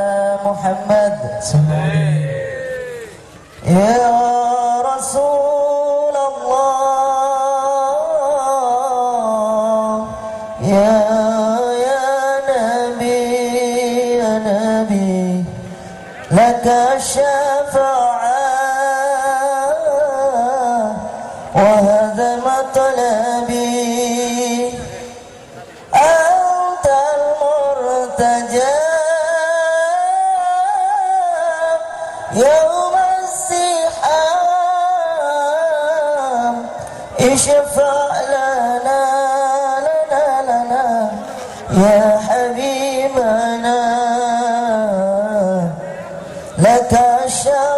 محمد. يا رسول الله. يا يا نبي يا نبي. لك الشفاعة. وهذا مطلبي أنت المرتجى. يوم الزحام اشفع لنا لنا لنا يا حبيبنا لك الشرف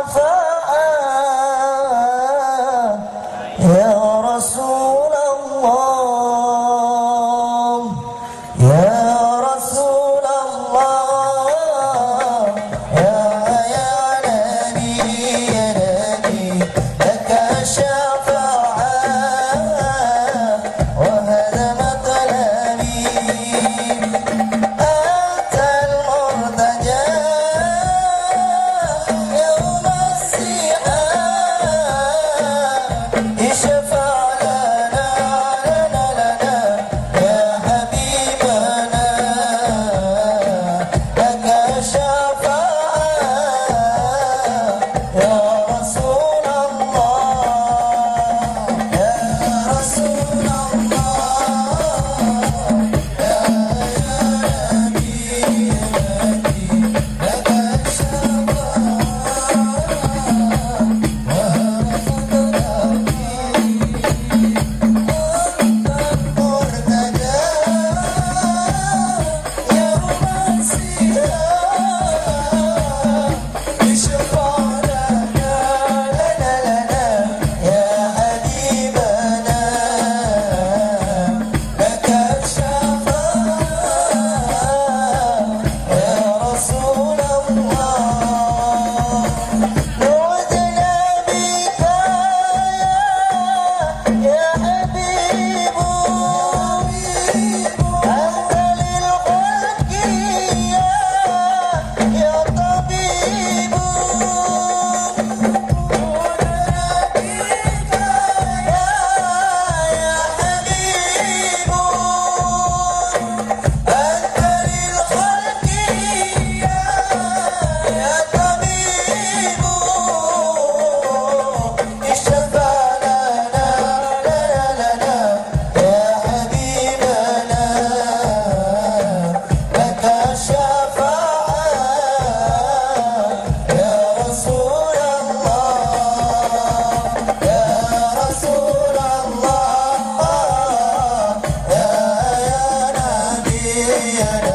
yeah.